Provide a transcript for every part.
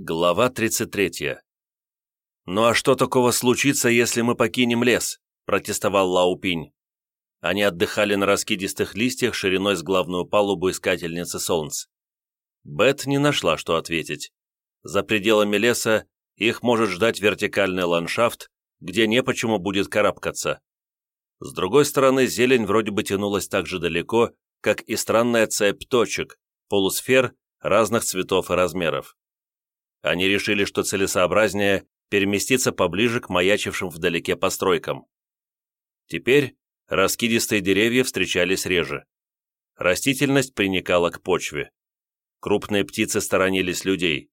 Глава 33. «Ну а что такого случится, если мы покинем лес?» – протестовал Лаупинь. Они отдыхали на раскидистых листьях шириной с главную палубу искательницы солнц. Бет не нашла, что ответить. За пределами леса их может ждать вертикальный ландшафт, где не почему будет карабкаться. С другой стороны, зелень вроде бы тянулась так же далеко, как и странная цепь точек, полусфер разных цветов и размеров. Они решили, что целесообразнее переместиться поближе к маячившим вдалеке постройкам. Теперь раскидистые деревья встречались реже. Растительность приникала к почве. Крупные птицы сторонились людей.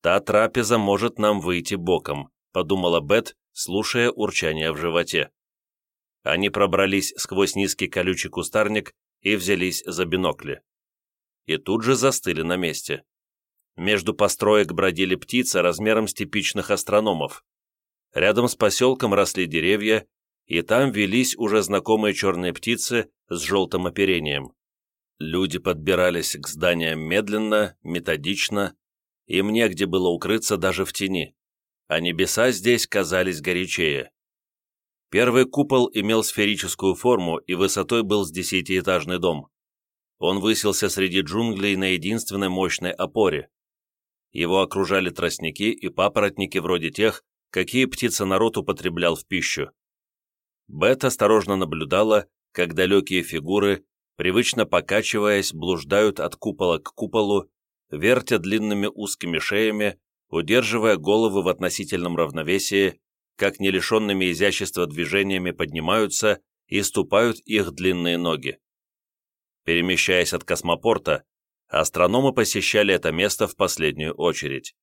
«Та трапеза может нам выйти боком», — подумала Бет, слушая урчание в животе. Они пробрались сквозь низкий колючий кустарник и взялись за бинокли. И тут же застыли на месте. Между построек бродили птицы размером с типичных астрономов. Рядом с поселком росли деревья, и там велись уже знакомые черные птицы с желтым оперением. Люди подбирались к зданиям медленно, методично, им негде было укрыться даже в тени, а небеса здесь казались горячее. Первый купол имел сферическую форму и высотой был с десятиэтажный дом. Он высился среди джунглей на единственной мощной опоре. Его окружали тростники и папоротники вроде тех, какие птица-народ употреблял в пищу. Бет осторожно наблюдала, как далекие фигуры, привычно покачиваясь, блуждают от купола к куполу, вертя длинными узкими шеями, удерживая головы в относительном равновесии, как нелишенными изящества движениями поднимаются и ступают их длинные ноги. Перемещаясь от космопорта, Астрономы посещали это место в последнюю очередь.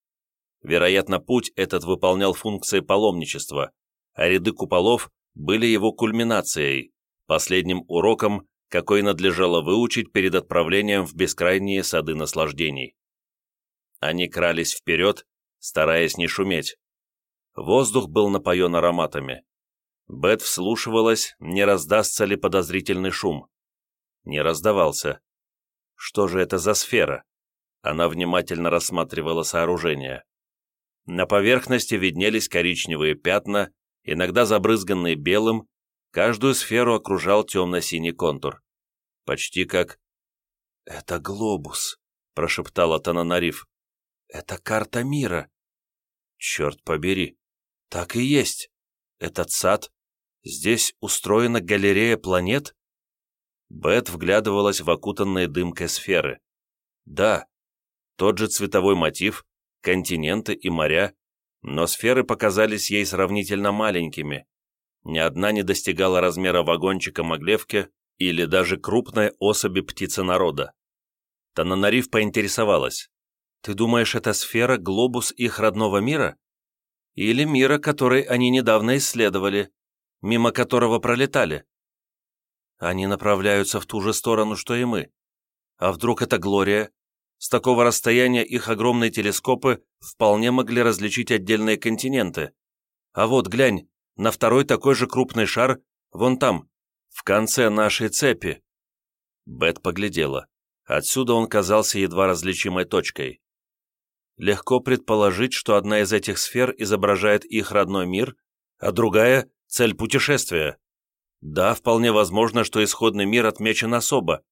Вероятно, путь этот выполнял функции паломничества, а ряды куполов были его кульминацией, последним уроком, какой надлежало выучить перед отправлением в бескрайние сады наслаждений. Они крались вперед, стараясь не шуметь. Воздух был напоен ароматами. Бет вслушивалась, не раздастся ли подозрительный шум. Не раздавался. Что же это за сфера? Она внимательно рассматривала сооружение. На поверхности виднелись коричневые пятна, иногда забрызганные белым, каждую сферу окружал темно-синий контур. Почти как... «Это глобус», — прошептала Тананариф. «Это карта мира». «Черт побери! Так и есть. Этот сад. Здесь устроена галерея планет?» Бет вглядывалась в окутанные дымкой сферы. Да, тот же цветовой мотив, континенты и моря, но сферы показались ей сравнительно маленькими. Ни одна не достигала размера вагончика Маглевки или даже крупной особи птиценарода. Тананариф поинтересовалась. «Ты думаешь, эта сфера — глобус их родного мира? Или мира, который они недавно исследовали, мимо которого пролетали?» Они направляются в ту же сторону, что и мы. А вдруг это Глория? С такого расстояния их огромные телескопы вполне могли различить отдельные континенты. А вот, глянь, на второй такой же крупный шар, вон там, в конце нашей цепи. Бет поглядела. Отсюда он казался едва различимой точкой. Легко предположить, что одна из этих сфер изображает их родной мир, а другая — цель путешествия. Да, вполне возможно, что исходный мир отмечен особо.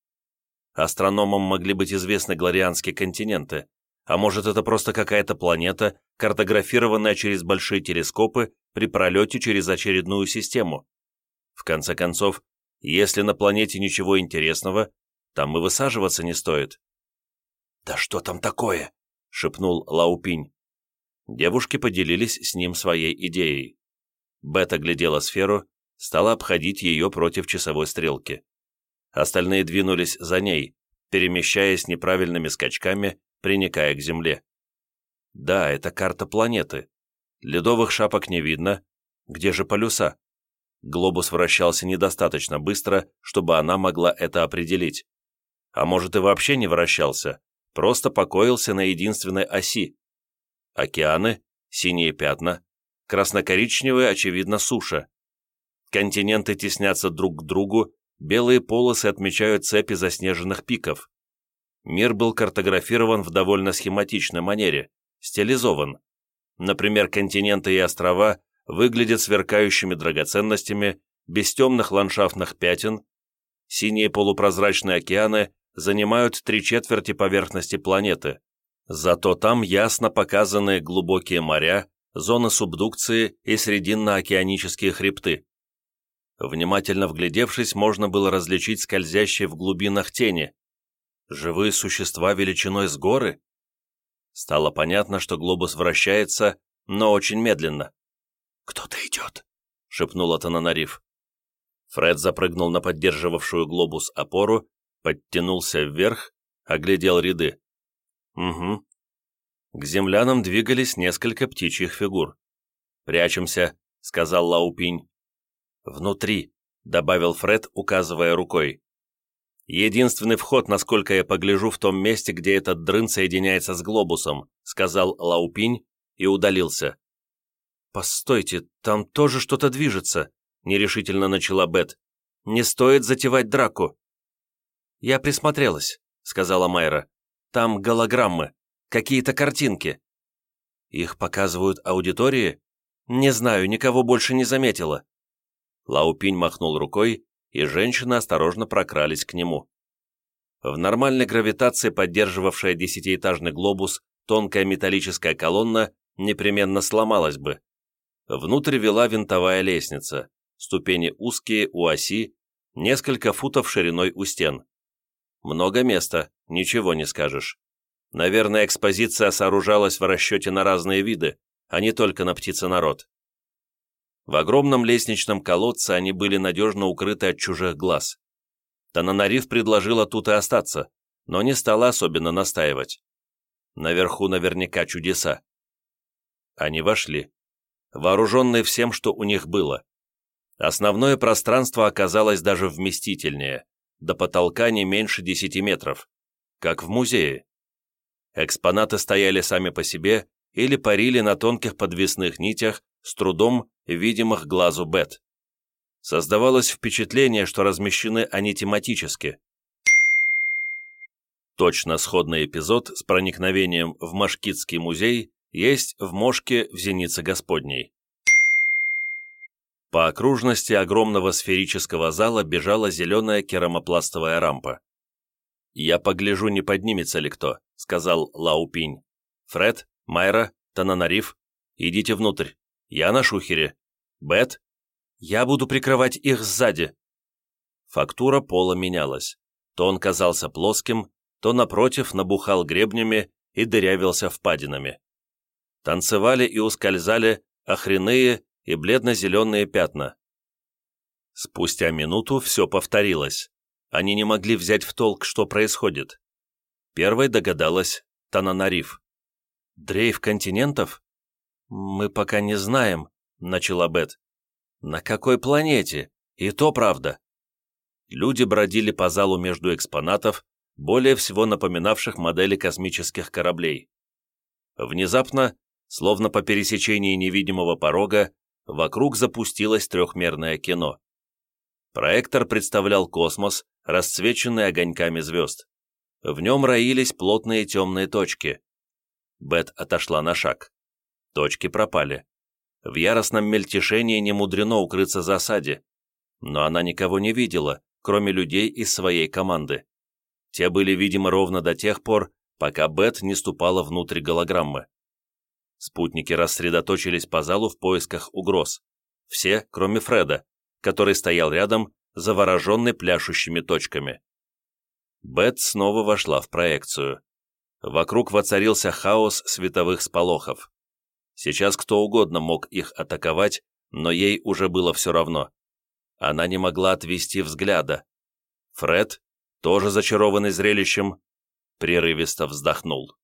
Астрономам могли быть известны глорианские континенты, а может это просто какая-то планета, картографированная через большие телескопы при пролете через очередную систему. В конце концов, если на планете ничего интересного, там и высаживаться не стоит. «Да что там такое?» — шепнул Лаупинь. Девушки поделились с ним своей идеей. Бета глядела сферу стала обходить ее против часовой стрелки. Остальные двинулись за ней, перемещаясь неправильными скачками, приникая к Земле. Да, это карта планеты. Ледовых шапок не видно. Где же полюса? Глобус вращался недостаточно быстро, чтобы она могла это определить. А может и вообще не вращался, просто покоился на единственной оси. Океаны, синие пятна, красно-коричневые, очевидно, суша. Континенты теснятся друг к другу, белые полосы отмечают цепи заснеженных пиков. Мир был картографирован в довольно схематичной манере, стилизован. Например, континенты и острова выглядят сверкающими драгоценностями, без темных ландшафтных пятен, синие полупрозрачные океаны занимают три четверти поверхности планеты, зато там ясно показаны глубокие моря, зоны субдукции и срединно-океанические хребты. Внимательно вглядевшись, можно было различить скользящие в глубинах тени. Живые существа величиной с горы? Стало понятно, что глобус вращается, но очень медленно. «Кто-то идет», — шепнула Тананариф. Фред запрыгнул на поддерживавшую глобус опору, подтянулся вверх, оглядел ряды. «Угу». К землянам двигались несколько птичьих фигур. «Прячемся», — сказал Лаупинь. «Внутри», — добавил Фред, указывая рукой. «Единственный вход, насколько я погляжу, в том месте, где этот дрын соединяется с глобусом», — сказал Лаупинь и удалился. «Постойте, там тоже что-то движется», — нерешительно начала Бет. «Не стоит затевать драку». «Я присмотрелась», — сказала Майра. «Там голограммы, какие-то картинки». «Их показывают аудитории?» «Не знаю, никого больше не заметила». Лаупинь махнул рукой, и женщины осторожно прокрались к нему. В нормальной гравитации, поддерживавшая десятиэтажный глобус, тонкая металлическая колонна непременно сломалась бы. Внутрь вела винтовая лестница ступени узкие у оси, несколько футов шириной у стен. Много места, ничего не скажешь. Наверное, экспозиция сооружалась в расчете на разные виды, а не только на птиценарод. В огромном лестничном колодце они были надежно укрыты от чужих глаз. Тананариф предложила тут и остаться, но не стала особенно настаивать. Наверху наверняка чудеса. Они вошли, вооруженные всем, что у них было. Основное пространство оказалось даже вместительнее, до потолка не меньше 10 метров, как в музее. Экспонаты стояли сами по себе или парили на тонких подвесных нитях, с трудом видимых глазу Бет. Создавалось впечатление, что размещены они тематически. Точно сходный эпизод с проникновением в Машкитский музей есть в Мошке в Зенице Господней. По окружности огромного сферического зала бежала зеленая керамопластовая рампа. «Я погляжу, не поднимется ли кто», — сказал Лаупинь. «Фред, Майра, Тананариф, идите внутрь. Я на шухере. Бет, я буду прикрывать их сзади». Фактура пола менялась. То он казался плоским, то, напротив, набухал гребнями и дырявился впадинами. Танцевали и ускользали охренные и бледно-зеленые пятна. Спустя минуту все повторилось. Они не могли взять в толк, что происходит. Первой догадалась Тананариф. «Дрейф континентов?» «Мы пока не знаем», — начала Бет. «На какой планете? И то правда». Люди бродили по залу между экспонатов, более всего напоминавших модели космических кораблей. Внезапно, словно по пересечении невидимого порога, вокруг запустилось трехмерное кино. Проектор представлял космос, расцвеченный огоньками звезд. В нем роились плотные темные точки. Бет отошла на шаг. Точки пропали. В яростном мельтешении не мудрено укрыться в засаде. Но она никого не видела, кроме людей из своей команды. Те были видимы ровно до тех пор, пока Бет не ступала внутрь голограммы. Спутники рассредоточились по залу в поисках угроз. Все, кроме Фреда, который стоял рядом, завороженный пляшущими точками. Бет снова вошла в проекцию. Вокруг воцарился хаос световых сполохов. Сейчас кто угодно мог их атаковать, но ей уже было все равно. Она не могла отвести взгляда. Фред, тоже зачарованный зрелищем, прерывисто вздохнул.